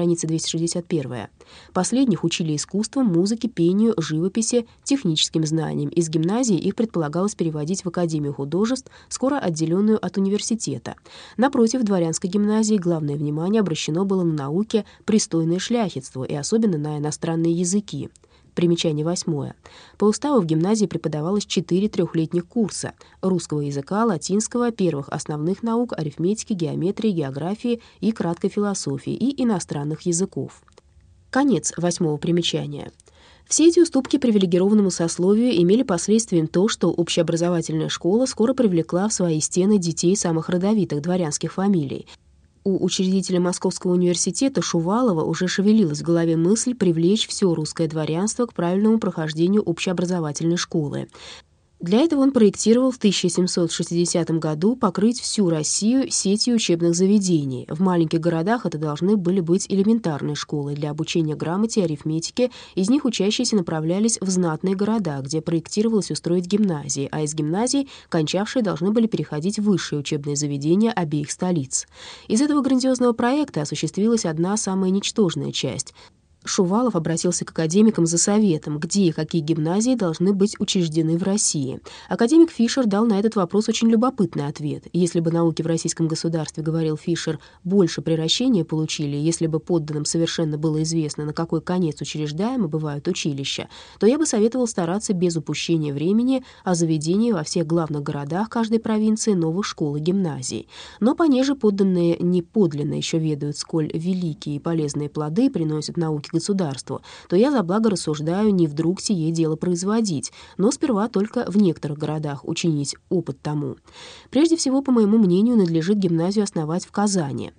страница 261. Последних учили искусству, музыке, пению, живописи, техническим знаниям. Из гимназии их предполагалось переводить в Академию художеств, скоро отделенную от университета. Напротив, в дворянской гимназии главное внимание обращено было на науки, пристойное шляхетство и особенно на иностранные языки. Примечание восьмое. По уставу в гимназии преподавалось четыре трехлетних курса русского языка, латинского, первых основных наук, арифметики, геометрии, географии и краткой философии и иностранных языков. Конец восьмого примечания. Все эти уступки привилегированному сословию имели последствием то, что общеобразовательная школа скоро привлекла в свои стены детей самых родовитых дворянских фамилий, у учредителя Московского университета Шувалова уже шевелилась в голове мысль привлечь все русское дворянство к правильному прохождению общеобразовательной школы. Для этого он проектировал в 1760 году покрыть всю Россию сетью учебных заведений. В маленьких городах это должны были быть элементарные школы для обучения грамоте и арифметике. Из них учащиеся направлялись в знатные города, где проектировалось устроить гимназии, а из гимназий кончавшие должны были переходить в высшие учебные заведения обеих столиц. Из этого грандиозного проекта осуществилась одна самая ничтожная часть — Шувалов обратился к академикам за советом, где и какие гимназии должны быть учреждены в России. Академик Фишер дал на этот вопрос очень любопытный ответ. Если бы науки в российском государстве, говорил Фишер, больше приращения получили, если бы подданным совершенно было известно, на какой конец учреждаемы бывают училища, то я бы советовал стараться без упущения времени о заведении во всех главных городах каждой провинции новых школ и гимназий. Но понеже подданные не подлинно еще ведают, сколь великие и полезные плоды приносят науки государству, то я за благо рассуждаю не вдруг сие дело производить, но сперва только в некоторых городах учинить опыт тому. Прежде всего, по моему мнению, надлежит гимназию основать в Казани.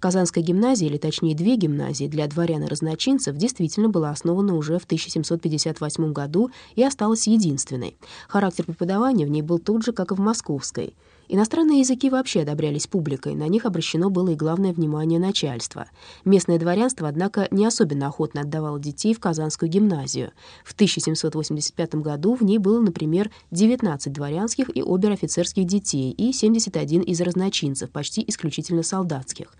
Казанская гимназия, или точнее две гимназии для дворян и разночинцев, действительно была основана уже в 1758 году и осталась единственной. Характер преподавания в ней был тот же, как и в московской — Иностранные языки вообще одобрялись публикой, на них обращено было и главное внимание начальства. Местное дворянство, однако, не особенно охотно отдавало детей в Казанскую гимназию. В 1785 году в ней было, например, 19 дворянских и обер-офицерских детей и 71 из разночинцев, почти исключительно солдатских.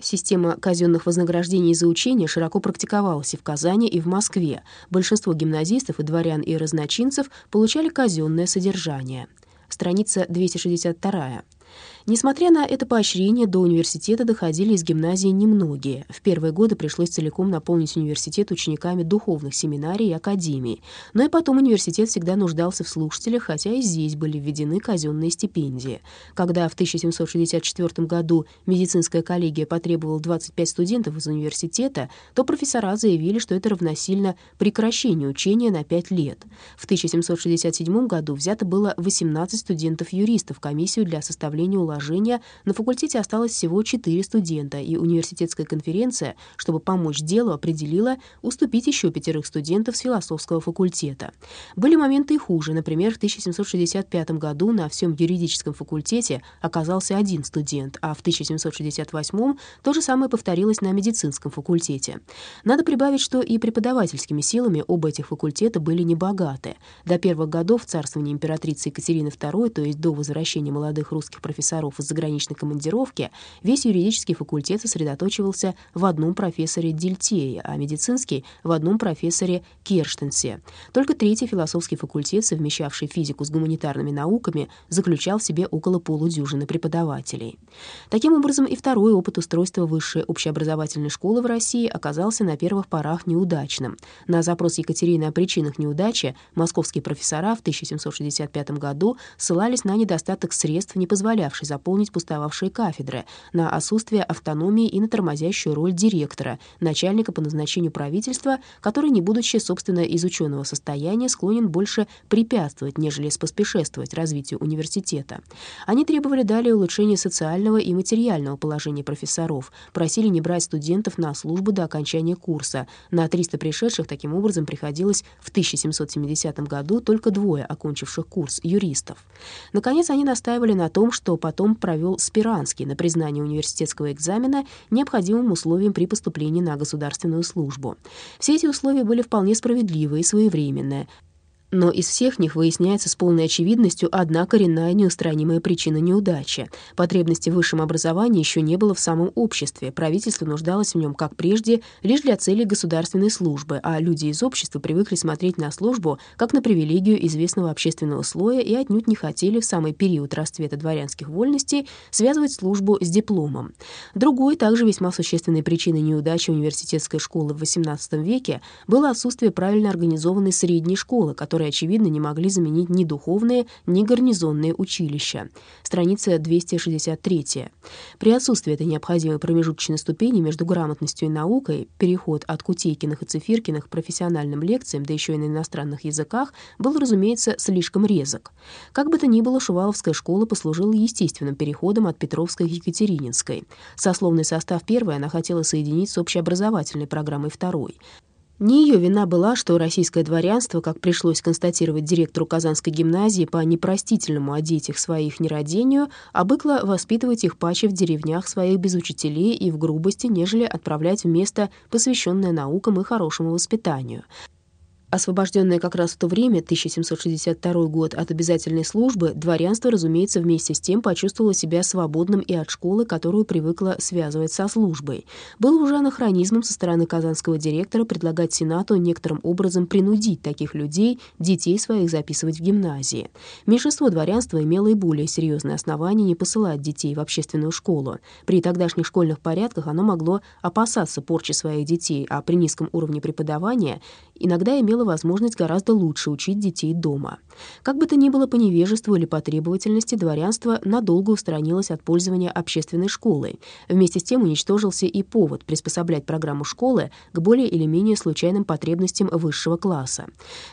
Система казенных вознаграждений за учение широко практиковалась и в Казани, и в Москве. Большинство гимназистов и дворян и разночинцев получали казенное содержание страница 262. Несмотря на это поощрение, до университета доходили из гимназии немногие. В первые годы пришлось целиком наполнить университет учениками духовных семинарий и академий. Но и потом университет всегда нуждался в слушателях, хотя и здесь были введены казенные стипендии. Когда в 1764 году медицинская коллегия потребовала 25 студентов из университета, то профессора заявили, что это равносильно прекращению учения на 5 лет. В 1767 году взято было 18 студентов-юристов комиссию для составления уложения на факультете осталось всего четыре студента, и университетская конференция, чтобы помочь делу, определила уступить еще пятерых студентов с философского факультета. Были моменты и хуже. Например, в 1765 году на всем юридическом факультете оказался один студент, а в 1768 то же самое повторилось на медицинском факультете. Надо прибавить, что и преподавательскими силами оба этих факультета были небогаты. До первых годов царствования императрицы Екатерины II, то есть до возвращения молодых русских профессоров профессоров из заграничной командировки, весь юридический факультет сосредоточивался в одном профессоре Дильтее, а медицинский — в одном профессоре Керштенсе. Только третий философский факультет, совмещавший физику с гуманитарными науками, заключал в себе около полудюжины преподавателей. Таким образом, и второй опыт устройства высшей общеобразовательной школы в России оказался на первых порах неудачным. На запрос Екатерины о причинах неудачи московские профессора в 1765 году ссылались на недостаток средств, не позволявший заполнить пустовавшие кафедры, на отсутствие автономии и на тормозящую роль директора, начальника по назначению правительства, который, не будучи, собственно, из ученого состояния, склонен больше препятствовать, нежели споспешествовать развитию университета. Они требовали далее улучшения социального и материального положения профессоров, просили не брать студентов на службу до окончания курса. На 300 пришедших таким образом приходилось в 1770 году только двое окончивших курс юристов. Наконец, они настаивали на том, что потом потом провел Спиранский на признание университетского экзамена необходимым условием при поступлении на государственную службу. Все эти условия были вполне справедливы и своевременные. Но из всех них выясняется с полной очевидностью одна коренная неустранимая причина неудачи. Потребности в высшем образовании еще не было в самом обществе, правительство нуждалось в нем, как прежде, лишь для целей государственной службы, а люди из общества привыкли смотреть на службу как на привилегию известного общественного слоя и отнюдь не хотели в самый период расцвета дворянских вольностей связывать службу с дипломом. Другой, также весьма существенной причиной неудачи университетской школы в XVIII веке было отсутствие правильно организованной средней школы, которая которые, очевидно, не могли заменить ни духовные, ни гарнизонные училища. Страница 263. При отсутствии этой необходимой промежуточной ступени между грамотностью и наукой, переход от Кутейкиных и Цифиркиных к профессиональным лекциям, да еще и на иностранных языках, был, разумеется, слишком резок. Как бы то ни было, Шуваловская школа послужила естественным переходом от Петровской к Екатерининской. Сословный состав первой она хотела соединить с общеобразовательной программой второй. Не ее вина была, что российское дворянство, как пришлось констатировать директору Казанской гимназии по непростительному о детях своих нерадению, обыкло воспитывать их паче в деревнях своих без учителей и в грубости, нежели отправлять в место, посвященное наукам и хорошему воспитанию. Освобожденное как раз в то время, 1762 год, от обязательной службы, дворянство, разумеется, вместе с тем почувствовало себя свободным и от школы, которую привыкло связывать со службой. Было уже анахронизмом со стороны казанского директора предлагать Сенату некоторым образом принудить таких людей, детей своих записывать в гимназии. Меньшинство дворянства имело и более серьезные основания не посылать детей в общественную школу. При тогдашних школьных порядках оно могло опасаться порчи своих детей, а при низком уровне преподавания иногда имела возможность гораздо лучше учить детей дома. Как бы то ни было, по невежеству или по требовательности дворянство надолго устранилось от пользования общественной школой. Вместе с тем уничтожился и повод приспособлять программу школы к более или менее случайным потребностям высшего класса.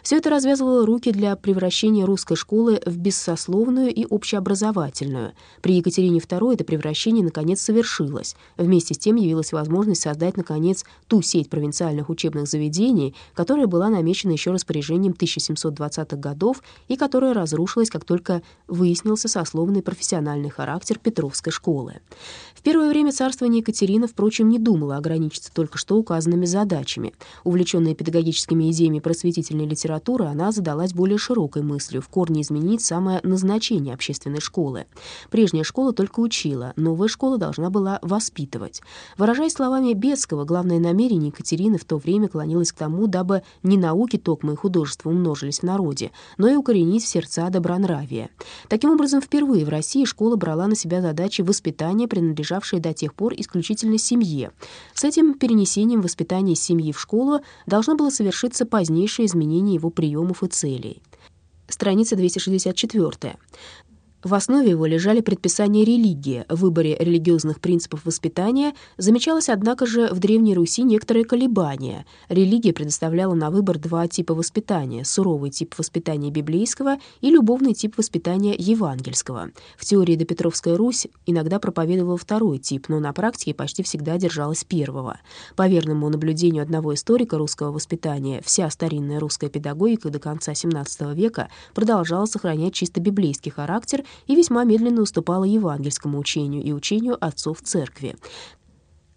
Все это развязывало руки для превращения русской школы в бессословную и общеобразовательную. При Екатерине II это превращение, наконец, совершилось. Вместе с тем явилась возможность создать, наконец, ту сеть провинциальных учебных заведений, которая была намечена еще распоряжением 1720-х годов и которая разрушилась, как только выяснился сословный профессиональный характер Петровской школы. В первое время царствования Екатерина, впрочем, не думала ограничиться только что указанными задачами. Увлеченная педагогическими идеями просветительной литературы, она задалась более широкой мыслью в корне изменить самое назначение общественной школы. Прежняя школа только учила, новая школа должна была воспитывать. Выражаясь словами Бецкого, главное намерение Екатерины в то время клонилось к тому, дабы не науки токмо и художества умножились в народе, но и укоренить в сердца добронравие. Таким образом, впервые в России школа брала на себя задачи воспитания, принадлежавшие до тех пор исключительно семье. С этим перенесением воспитания семьи в школу должно было совершиться позднейшее изменение его приемов и целей. Страница 264. В основе его лежали предписания религии. В выборе религиозных принципов воспитания замечалось, однако же, в Древней Руси некоторое колебание. Религия предоставляла на выбор два типа воспитания — суровый тип воспитания библейского и любовный тип воспитания евангельского. В теории допетровская Русь иногда проповедовала второй тип, но на практике почти всегда держалась первого. По верному наблюдению одного историка русского воспитания, вся старинная русская педагогика до конца XVII века продолжала сохранять чисто библейский характер и весьма медленно уступала евангельскому учению и учению отцов церкви.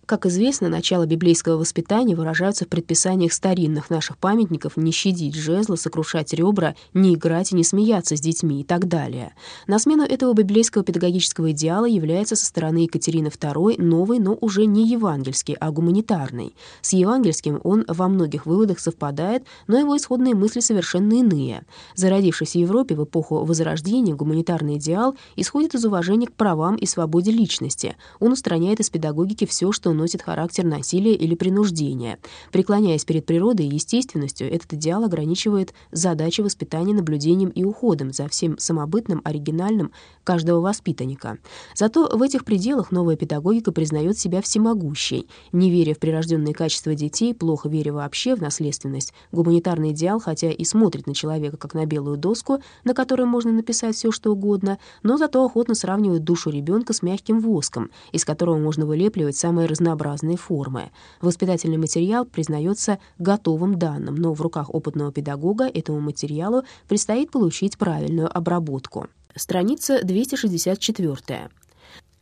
Как известно, начало библейского воспитания выражаются в предписаниях старинных наших памятников не щадить жезла, сокрушать ребра, не играть и не смеяться с детьми и так далее. На смену этого библейского педагогического идеала является со стороны Екатерины II новый, но уже не евангельский, а гуманитарный. С евангельским он во многих выводах совпадает, но его исходные мысли совершенно иные. Зародившись в Европе в эпоху Возрождения, гуманитарный идеал исходит из уважения к правам и свободе личности. Он устраняет из педагогики все, что носит характер насилия или принуждения. Преклоняясь перед природой и естественностью, этот идеал ограничивает задачи воспитания наблюдением и уходом за всем самобытным, оригинальным каждого воспитанника. Зато в этих пределах новая педагогика признает себя всемогущей. Не веря в прирожденные качества детей, плохо веря вообще в наследственность, гуманитарный идеал, хотя и смотрит на человека как на белую доску, на которой можно написать все, что угодно, но зато охотно сравнивает душу ребенка с мягким воском, из которого можно вылепливать самые разнообразные формы. Воспитательный материал признается готовым данным, но в руках опытного педагога этому материалу предстоит получить правильную обработку. Страница 264.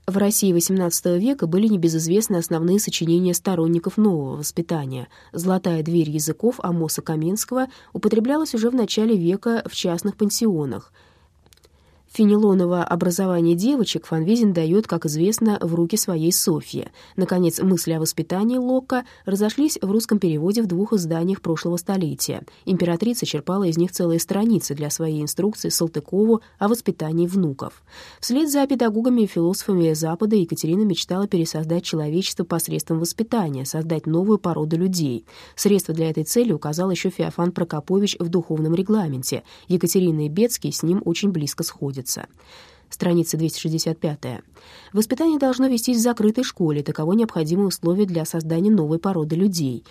В России XVIII века были небезызвестны основные сочинения сторонников нового воспитания. «Золотая дверь языков» Амоса Каменского употреблялась уже в начале века в частных пансионах — Фенелоново образование девочек Фанвизин дает, как известно, в руки своей Софьи. Наконец, мысли о воспитании Локка разошлись в русском переводе в двух изданиях прошлого столетия. Императрица черпала из них целые страницы для своей инструкции Салтыкову о воспитании внуков. Вслед за педагогами и философами Запада Екатерина мечтала пересоздать человечество посредством воспитания, создать новую породу людей. Средства для этой цели указал еще Феофан Прокопович в духовном регламенте. Екатерина и Бецкий с ним очень близко сходят находится. Страница 265. Воспитание должно вестись в закрытой школе, таково необходимое условие для создания новой породы людей.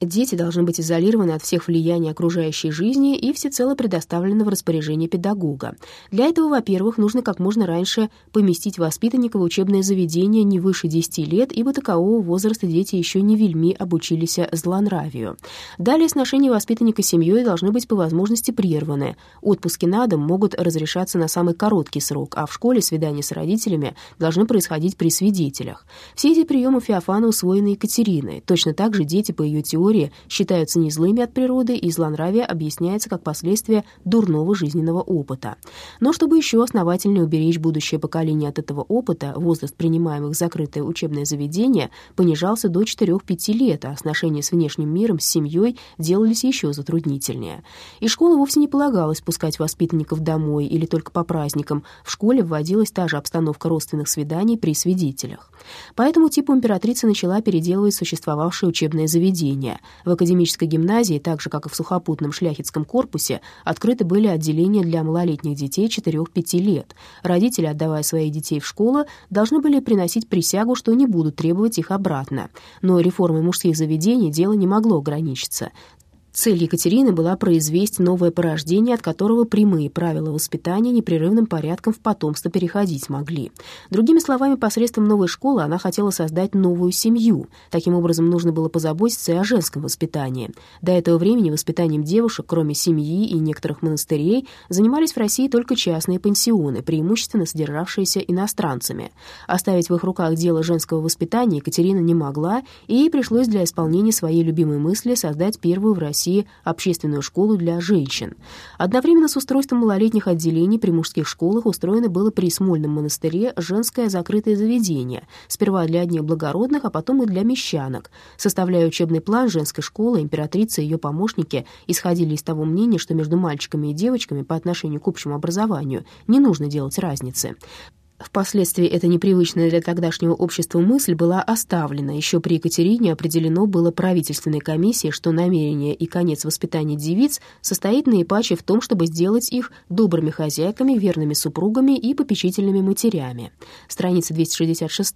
Дети должны быть изолированы от всех влияний окружающей жизни и всецело предоставлены в распоряжение педагога. Для этого, во-первых, нужно как можно раньше поместить воспитанника в учебное заведение не выше 10 лет, ибо такового возраста дети еще не вельми обучились злонравию. Далее сношения воспитанника с семьей должны быть по возможности прерваны. Отпуски на дом могут разрешаться на самый короткий срок, а в школе свидания с родителями должны происходить при свидетелях. Все эти приемы Феофана усвоены Екатериной. Точно так же дети, по ее теории, категории считаются не злыми от природы, и злонравие объясняется как последствие дурного жизненного опыта. Но чтобы еще основательнее уберечь будущее поколение от этого опыта, возраст принимаемых в закрытое учебное заведение понижался до 4-5 лет, а отношения с внешним миром, с семьей делались еще затруднительнее. И школа вовсе не полагалась пускать воспитанников домой или только по праздникам. В школе вводилась та же обстановка родственных свиданий при свидетелях. По этому типу императрица начала переделывать существовавшие учебные заведения. В академической гимназии, так же, как и в сухопутном шляхетском корпусе, открыты были отделения для малолетних детей 4-5 лет. Родители, отдавая своих детей в школу, должны были приносить присягу, что не будут требовать их обратно. Но реформой мужских заведений дело не могло ограничиться. Цель Екатерины была произвести новое порождение, от которого прямые правила воспитания непрерывным порядком в потомство переходить могли. Другими словами, посредством новой школы она хотела создать новую семью. Таким образом, нужно было позаботиться и о женском воспитании. До этого времени воспитанием девушек, кроме семьи и некоторых монастырей, занимались в России только частные пансионы, преимущественно содержавшиеся иностранцами. Оставить в их руках дело женского воспитания Екатерина не могла, и ей пришлось для исполнения своей любимой мысли создать первую в России России общественную школу для женщин. Одновременно с устройством малолетних отделений при мужских школах устроено было при Смольном монастыре женское закрытое заведение, сперва для одних благородных, а потом и для мещанок. Составляя учебный план женской школы, императрица и ее помощники исходили из того мнения, что между мальчиками и девочками по отношению к общему образованию не нужно делать разницы. Впоследствии эта непривычная для тогдашнего общества мысль была оставлена. Еще при Екатерине определено было правительственной комиссией, что намерение и конец воспитания девиц состоит наипаче в том, чтобы сделать их добрыми хозяйками, верными супругами и попечительными матерями. Страница 266.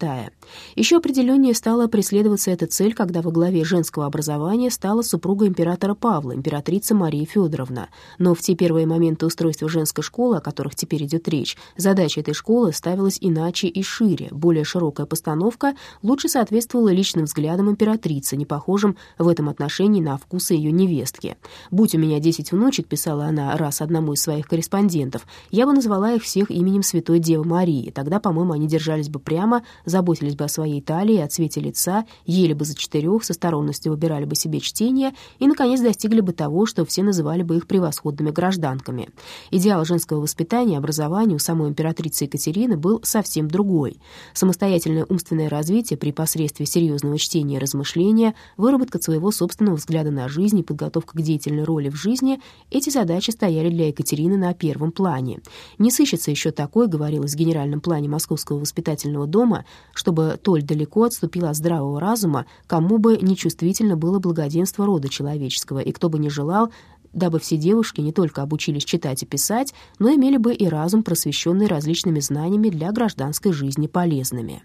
Еще определеннее стала преследоваться эта цель, когда во главе женского образования стала супруга императора Павла, императрица Мария Федоровна. Но в те первые моменты устройства женской школы, о которых теперь идет речь, задача этой школы стала ставилась иначе и шире, более широкая постановка лучше соответствовала личным взглядам императрицы, не похожим в этом отношении на вкусы ее невестки. «Будь у меня десять внучек», — писала она раз одному из своих корреспондентов, «я бы назвала их всех именем Святой Девы Марии. Тогда, по-моему, они держались бы прямо, заботились бы о своей талии, о цвете лица, ели бы за четырех, со сторонностью выбирали бы себе чтение и, наконец, достигли бы того, что все называли бы их превосходными гражданками. Идеал женского воспитания и образования у самой императрицы Екатерины был совсем другой. Самостоятельное умственное развитие при посредстве серьезного чтения и размышления, выработка своего собственного взгляда на жизнь и подготовка к деятельной роли в жизни — эти задачи стояли для Екатерины на первом плане. Не сыщется еще такой, говорилось в генеральном плане Московского воспитательного дома, чтобы толь далеко отступила от здравого разума, кому бы нечувствительно было благоденство рода человеческого, и кто бы не желал дабы все девушки не только обучились читать и писать, но имели бы и разум, просвещенный различными знаниями для гражданской жизни полезными.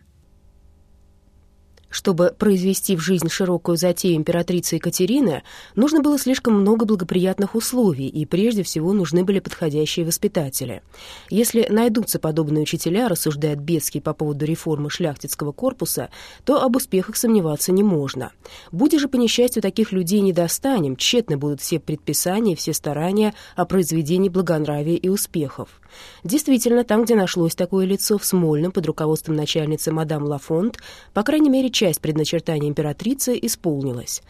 Чтобы произвести в жизнь широкую затею императрицы Екатерины, нужно было слишком много благоприятных условий, и прежде всего нужны были подходящие воспитатели. Если найдутся подобные учителя, рассуждает Бецкий по поводу реформы шляхтицкого корпуса, то об успехах сомневаться не можно. Будь же, по несчастью, таких людей не достанем, тщетны будут все предписания и все старания о произведении благонравия и успехов. Действительно, там, где нашлось такое лицо в Смольном под руководством начальницы мадам Лафонт, по крайней мере, часть предначертания императрицы исполнилась.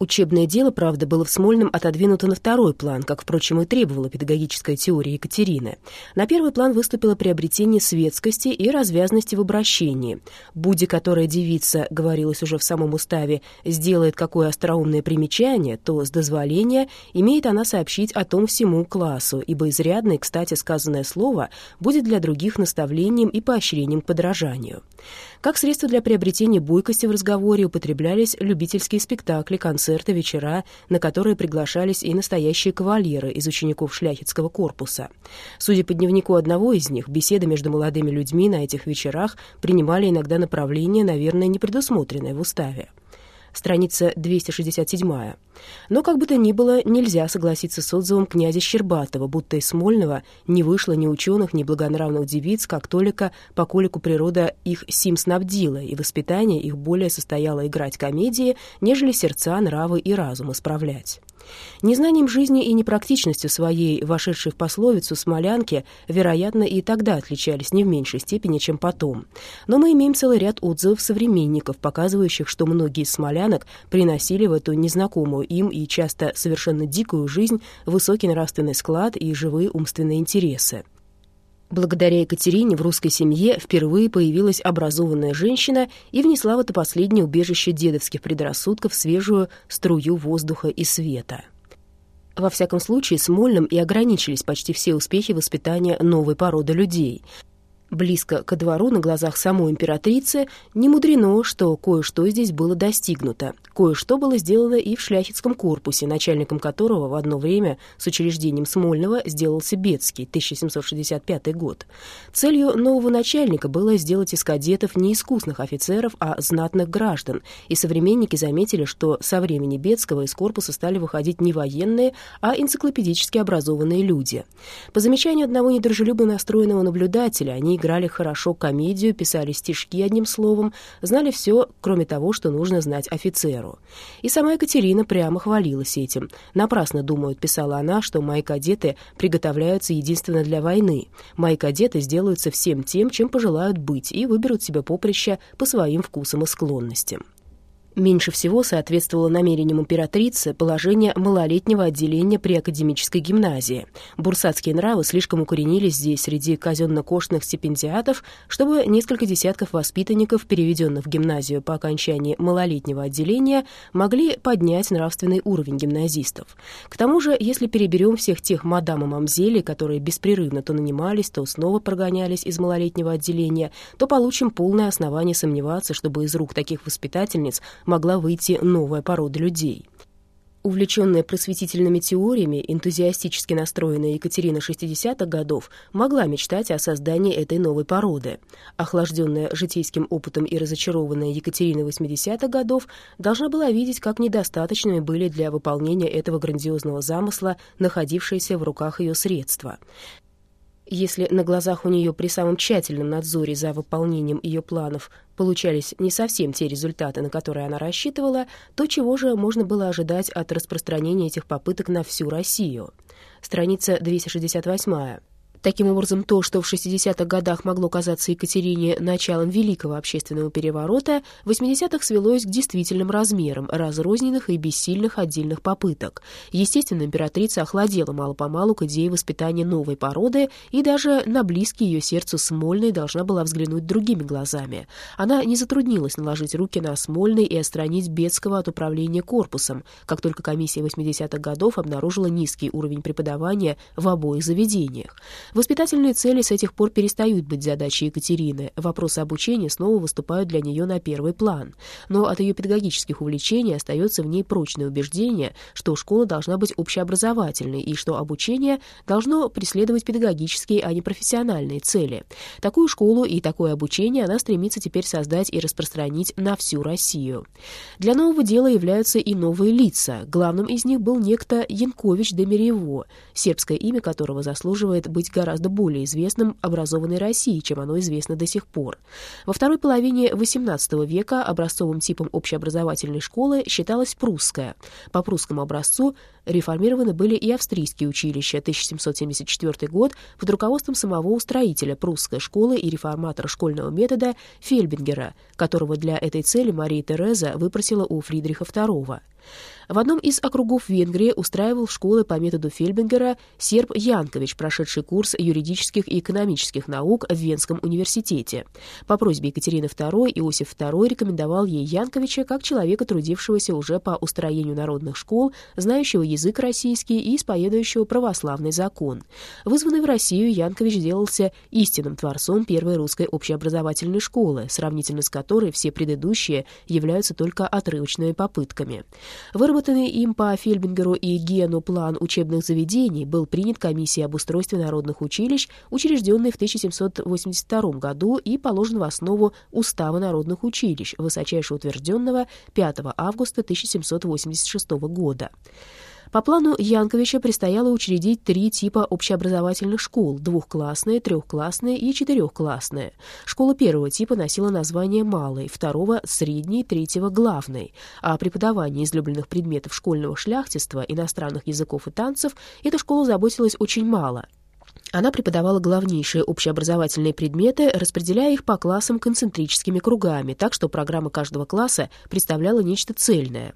Учебное дело, правда, было в Смольном отодвинуто на второй план, как, впрочем, и требовала педагогическая теория Екатерины. На первый план выступило приобретение светскости и развязности в обращении. «Буди, которая девица», говорилось уже в самом уставе, «сделает какое остроумное примечание, то с дозволения имеет она сообщить о том всему классу, ибо изрядное, кстати, сказанное слово будет для других наставлением и поощрением к подражанию». Как средство для приобретения бойкости в разговоре употреблялись любительские спектакли, концерты, вечера, на которые приглашались и настоящие кавалеры из учеников шляхетского корпуса. Судя по дневнику одного из них, беседы между молодыми людьми на этих вечерах принимали иногда направление, наверное, не предусмотренное в уставе страница 267. Но, как бы то ни было, нельзя согласиться с отзывом князя Щербатова, будто из Смольного не вышло ни ученых, ни благонравных девиц, как только по колику природа их сим снабдила, и воспитание их более состояло играть комедии, нежели сердца, нравы и разум исправлять. Незнанием жизни и непрактичностью своей, вошедшей в пословицу смолянки, вероятно, и тогда отличались не в меньшей степени, чем потом. Но мы имеем целый ряд отзывов современников, показывающих, что многие из смолянок приносили в эту незнакомую им и часто совершенно дикую жизнь высокий нравственный склад и живые умственные интересы. Благодаря Екатерине в русской семье впервые появилась образованная женщина и внесла в это последнее убежище дедовских предрассудков свежую струю воздуха и света. Во всяком случае, Смольным и ограничились почти все успехи воспитания новой породы людей — Близко ко двору, на глазах самой императрицы, не мудрено, что кое-что здесь было достигнуто. Кое-что было сделано и в шляхетском корпусе, начальником которого в одно время с учреждением Смольного сделался Бецкий, 1765 год. Целью нового начальника было сделать из кадетов не искусных офицеров, а знатных граждан, и современники заметили, что со времени Бецкого из корпуса стали выходить не военные, а энциклопедически образованные люди. По замечанию одного недружелюбно настроенного наблюдателя, они играли хорошо комедию, писали стишки одним словом, знали все, кроме того, что нужно знать офицеру. И сама Екатерина прямо хвалилась этим. «Напрасно, думают», — писала она, что мои кадеты приготовляются единственно для войны. Мои кадеты сделаются всем тем, чем пожелают быть, и выберут себе поприще по своим вкусам и склонностям. Меньше всего соответствовало намерениям императрицы положение малолетнего отделения при академической гимназии. Бурсатские нравы слишком укоренились здесь среди казенно-кошных стипендиатов, чтобы несколько десятков воспитанников, переведенных в гимназию по окончании малолетнего отделения, могли поднять нравственный уровень гимназистов. К тому же, если переберем всех тех мадам и мамзелей, которые беспрерывно то нанимались, то снова прогонялись из малолетнего отделения, то получим полное основание сомневаться, чтобы из рук таких воспитательниц могла выйти новая порода людей. Увлеченная просветительными теориями, энтузиастически настроенная Екатерина 60-х годов могла мечтать о создании этой новой породы. Охлажденная житейским опытом и разочарованная Екатерина 80-х годов должна была видеть, как недостаточными были для выполнения этого грандиозного замысла находившиеся в руках ее средства. Если на глазах у нее при самом тщательном надзоре за выполнением ее планов получались не совсем те результаты, на которые она рассчитывала, то чего же можно было ожидать от распространения этих попыток на всю Россию? Страница 268. Таким образом, то, что в 60-х годах могло казаться Екатерине началом великого общественного переворота, в 80-х свелось к действительным размерам разрозненных и бессильных отдельных попыток. Естественно, императрица охладела мало-помалу к идее воспитания новой породы и даже на близкий ее сердцу Смольный должна была взглянуть другими глазами. Она не затруднилась наложить руки на Смольный и отстранить Бетского от управления корпусом, как только комиссия 80-х годов обнаружила низкий уровень преподавания в обоих заведениях. Воспитательные цели с этих пор перестают быть задачей Екатерины. Вопросы обучения снова выступают для нее на первый план. Но от ее педагогических увлечений остается в ней прочное убеждение, что школа должна быть общеобразовательной и что обучение должно преследовать педагогические, а не профессиональные цели. Такую школу и такое обучение она стремится теперь создать и распространить на всю Россию. Для нового дела являются и новые лица. Главным из них был некто Янкович де Мерево, сербское имя которого заслуживает быть гораздо более известным образованной России, чем оно известно до сих пор. Во второй половине XVIII века образцовым типом общеобразовательной школы считалась прусская. По прусскому образцу реформированы были и австрийские училища. 1774 год под руководством самого устроителя прусской школы и реформатора школьного метода Фельбингера, которого для этой цели Мария Тереза выпросила у Фридриха II. В одном из округов Венгрии устраивал школы по методу Фельбингера серб Янкович, прошедший курс юридических и экономических наук в Венском университете. По просьбе Екатерины II Иосиф II рекомендовал ей Янковича как человека, трудившегося уже по устроению народных школ, знающего язык российский и исповедующего православный закон. Вызванный в Россию, Янкович сделался истинным творцом первой русской общеобразовательной школы, сравнительно с которой все предыдущие являются только отрывочными попытками. Выработанный им по Фельбингеру и Гену план учебных заведений был принят комиссией об устройстве народных училищ, учрежденной в 1782 году и положен в основу Устава народных училищ, высочайше утвержденного 5 августа 1786 года. По плану Янковича предстояло учредить три типа общеобразовательных школ — двухклассные, трехклассные и четырехклассные. Школа первого типа носила название «малой», второго — «средней», третьего — «главной». А преподавание излюбленных предметов школьного шляхтиства, иностранных языков и танцев эта школа заботилась очень мало — она преподавала главнейшие общеобразовательные предметы, распределяя их по классам концентрическими кругами, так что программа каждого класса представляла нечто цельное.